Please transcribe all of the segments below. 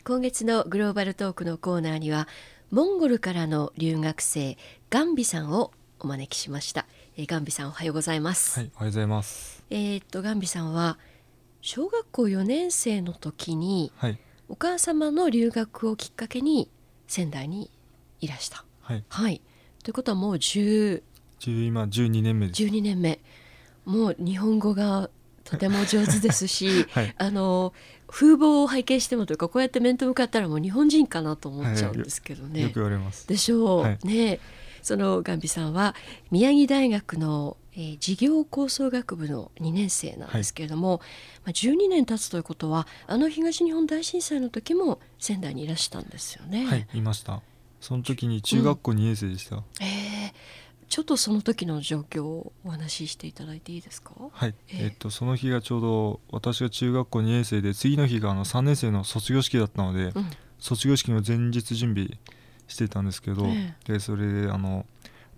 今月のグローバルトークのコーナーにはモンゴルからの留学生ガンビさんをお招きしました、えー、ガンビさんおはようございます。はいおはようございます。えー、っとガンビさんは小学校4年生の時に、はい。お母様の留学をきっかけに仙台にいらした。はい。はい。ということはもう10 10今12年目です。12年目。もう日本語がとても上手ですし、はい。あの風貌を拝見してもというかこうやって面と向かったらもう日本人かなと思っちゃうんですけどね。よく言われます。でしょう、はい。ね。そのガンビさんは宮城大学の、えー事業構想学部の2年生なんですけれども、まあ、12年経つということはあの東日本大震災の時も仙台にいらしたんですよね。はいいました。その時に中学校2年生でした、えーちょっとその時の状況をお話ししていただいていいですか？はい。ええ。えっとその日がちょうど私が中学校2年生で次の日があの3年生の卒業式だったので、うん。卒業式の前日準備してたんですけど、えでそれであの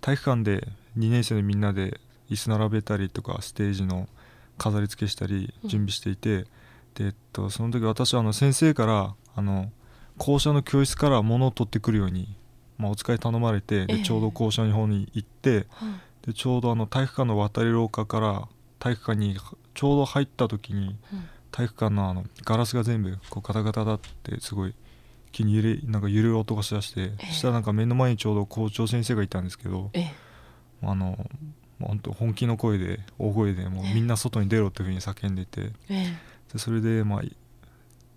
体育館で2年生のみんなで椅子並べたりとかステージの飾り付けしたりうん。準備していて、でえっと、その時私はあの先生からあの校舎の教室から物を取ってくるように、まあ、お使い頼まれてええ。でちょうど校舎の方に行ってはい。でちょうどあの体育館の渡り廊下から体育館にちょうど入った時にうん。体育館のあのガラスが全部こうガタガタだってすごい気に揺れなんか揺れる音がしだして、ええ。そしたらなんか目の前にちょうど校長先生がいたんですけどええ。あの本当本気の声で大声でもうええ。みんな外に出ろっていうふうに叫んでてえでそれでまあい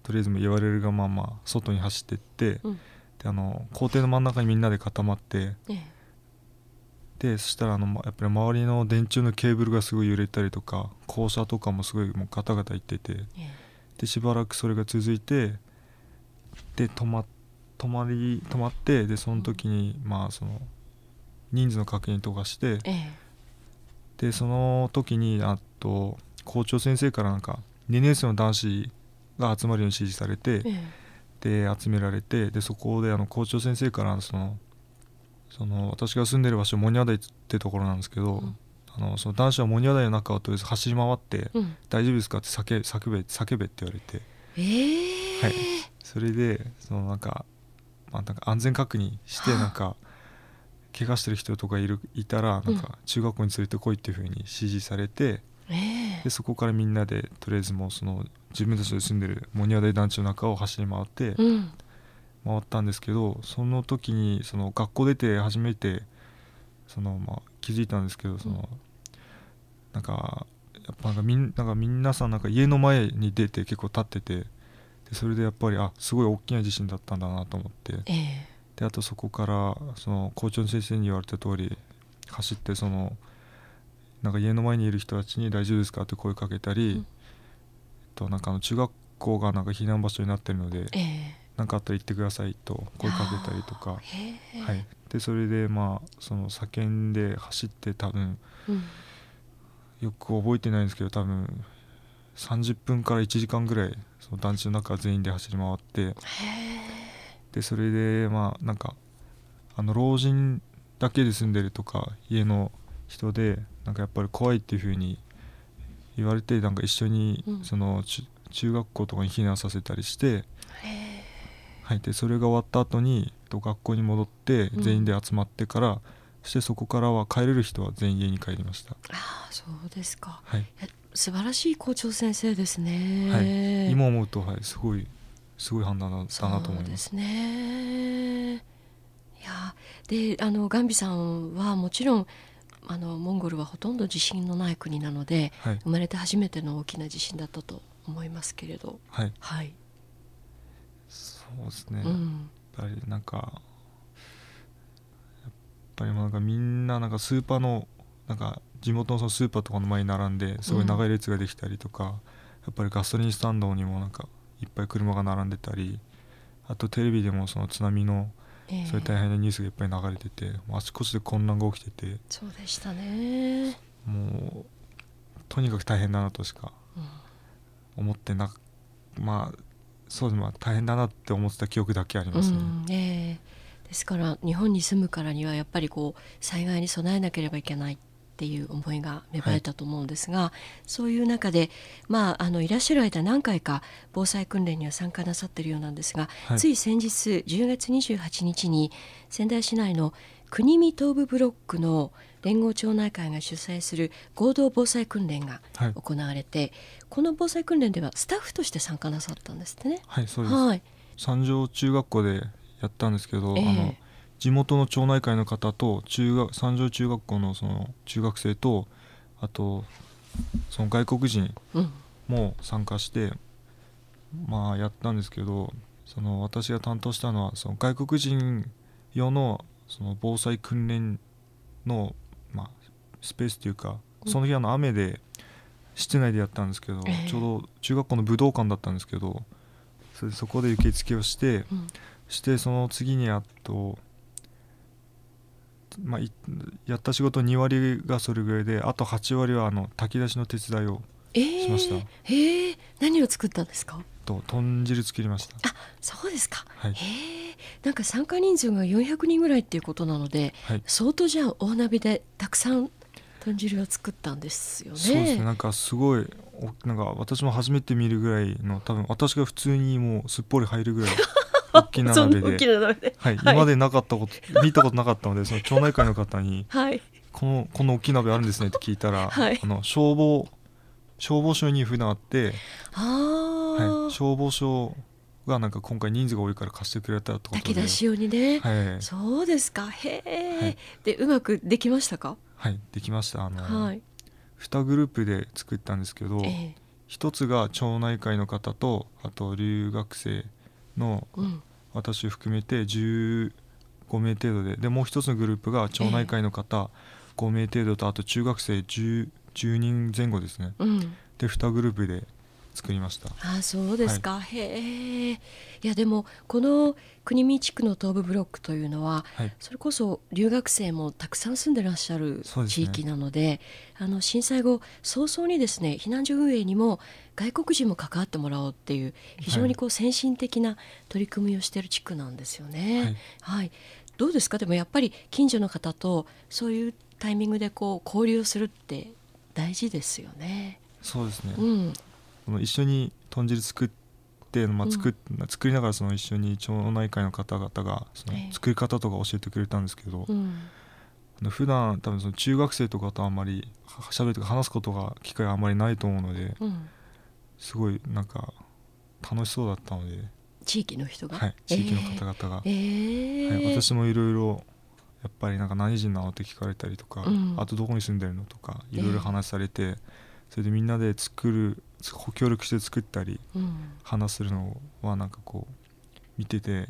とりあえず言われるがまま外に走ってって、うんであの校庭の真ん中にみんなで固まってええ。でそしたらあのまやっぱり周りの電柱のケーブルがすごい揺れたりとか校舎とかもすごいもうガタガタいっててええ。でしばらくそれが続いてで止ま止まり止まってでその時にまあその人数の確認とかしてええ。でその時にあと校長先生からなんか2年生の男子が集まるように指示されてえで集められてでそこであの校長先生からそのその私が住んでる場所モニャ台ってところなんですけど、うん。あのその男子はモニャ台の中をとりあえず走り回ってうん「大丈夫ですか?」って叫叫べ叫べって言われて。ええはい。それでそのなんか,、まあ、なんか安全確認してはあ。なんか怪我してる人とかいるいたらなんうん。か中学校に連れてこいっていうふうに指示されて、ええでそこからみんなでとりあえずもうその自分たちで住んでるモニア大団地の中を走り回ってうん。回ったんですけどその時にその学校出て初めてそのまあ気づいたんですけどその、なんかやっぱなんかみんなんか皆さんなんか家の前に出て結構立っててでそれでやっぱりあすごい大きな地震だったんだなと思ってええ。であとそこからその校長先生に言われた通り走ってそのなんか家の前にいる人たちに「大丈夫ですか?」って声かけたり、うんとなんかあの中学校がなんか避難場所になってるのでええ。何かあったら言ってくださいと声かけたりとか、へえはい、でそれでまあその叫んで走って多分うん。よく覚えてないんですけど多分30分から1時間ぐらいその団地の中全員で走り回って。へでそれでまあなんかあの老人だけで住んでるとか家の人でなんかやっぱり怖いっていう風に言われてなんか一緒にうん。その中中学校とかに避難させたりして、はい、でそれが終わった後にと学校に戻ってうん。全員で集まってから、そしてそこからは帰れる人は全員家に帰りました。ああそうですか。はい。え素晴らしい校長先生ですね。はい、今思うと、はい、すごいすごい判断だだなと思いま。す。すね。いやであのガンビさんはもちろんあのモンゴルはほとんど地震のない国なのではい。生まれて初めての大きな地震だったと思いますけれど。はい、はい、そうですね。やっうんぱりなんかやっぱりなんかみんななんかスーパーのなんか地元のそのスーパーとかの前に並んですごい長い列ができたりとか、やっぱりガソリンスタンドにもなんかいっぱい車が並んでたりあとテレビでもその津波のええ。そういう大変なニュースがいっぱい流れてて、あちこちで混乱が起きてて。そうでしたね、もうとにかく大変だなとしかうん。思ってなまあそうですまあ大変だなって思ってた記憶だけありますね。うんええ。ですから日本に住むからにはやっぱりこう災害に備えなければいけないっっていう思いが芽生えたと思うんですが、はい、そういう中で、まあ、あのいらっしゃる間何回か防災訓練には参加なさっているようなんですが、はい、つい先日10月28日に仙台市内の国見東部ブロックの連合町内会が主催する合同防災訓練が行われて、はい、この防災訓練ではスタッフとして参加なさったんですってね。はいそうです、はい、三条中学校でやったんですけど、えー、あの地元の町内会の方と中学三条中学校のその中学生とあとその外国人も参加して、うん、まあやったんですけどその私が担当したのはその外国人用のその防災訓練の、まあ、スペースというかその日の雨で室内でやったんですけど、えー、ちょうど中学校の武道館だったんですけどそれそこで受付をして、うん、してその次にあと、まあ、やった仕事2割がそれぐらいであと8割はあの炊き出しの手伝いをしました。えー、えー、何を作ったんですか？と豚汁作りました。あそうですか、はい、へえなんか参加人数が400人ぐらいっていうことなので、はい、相当じゃあ大鍋でたくさん豚汁を作ったんですよね。そうですね。なんかすごいなんか私も初めて見るぐらいの多分私が普通にもうすっぽり入るぐらい 大きな鍋で。で、はい、今までなかったこと見たことなかったのでその町内会の方に、はい、このこの大きい鍋あるんですねって聞いたら、はい、あの消防消防署に普段あってはい、消防署がなんか今回人数が多いから貸してくれたってことで。炊き出し用にね、はい、そうですか。へえ、はい、でうまくできましたか？はいできました。あの、はい、2グループで作ったんですけど、えー、1つが町内会の方とあと留学生の、私含めて15名程度ででもう1つのグループが町内会の方、えー、5名程度とあと中学生 10, 10人前後ですね、うん、で2グループで作りました。あそうですか、はい、へえ。いやでもこの国見地区の東部ブロックというのは、はい、それこそ留学生もたくさん住んでらっしゃる地域なので、ね、あの震災後早々にですね避難所運営にも外国人も関わってもらおうっていう非常にこう先進的な取り組みをしている地区なんですよね。はい、はい、どうですか？でもやっぱり近所の方とそういうタイミングでこう交流するって大事ですよね。そうですね、うん、その一緒に豚汁作って、まあ作、うん、作りながらその一緒に町内会の方々がその作り方とか教えてくれたんですけど、うん、普段多分その中学生とかとあんまり喋るとか話すことが機会があんまりないと思うので、うん、すごいなんか楽しそうだったので。地域の人が、はい、地域の方々が、えー、はい、私もいろいろやっぱりなんか何人なのって聞かれたりとか、うん、あとどこに住んでるのとかいろいろ話されて、えー、それでみんなで作る協力して作ったり、うん、話するのはなんかこう見てて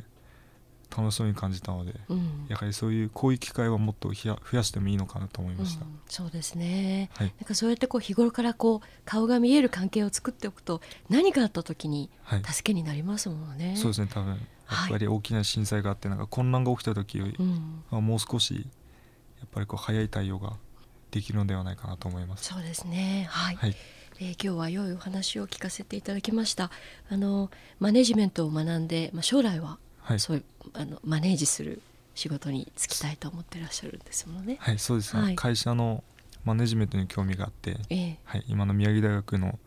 楽しそうに感じたので、うん、やはりそういうこういう機会はもっと増やしてもいいのかなと思いました、うん、そうですね、はい、なんかそうやってこう日頃からこう顔が見える関係を作っておくと何かあった時に助けになりますもんね、はい、そうですね多分。やっぱり大きな震災があってなんか混乱が起きた時より、うん、もう少しやっぱりこう早い対応ができるのではないかなと思います。そうですね。はい、はいえー、今日は良いお話を聞かせていただきました。あのマネジメントを学んで、まあ、将来はそういう、はい、あのマネージする仕事に就きたいと思ってらっしゃるんですもんね。はいそうですね、はい、会社のマネジメントに興味があって、えー、はい、今の宮城大学の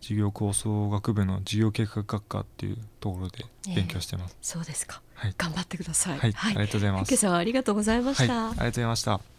事業構想学部の事業計画学科っていうところで勉強してます、えー、そうですか、はい、頑張ってください、はい、はい、ありがとうございます。今朝はありがとうございました、ありがとうございました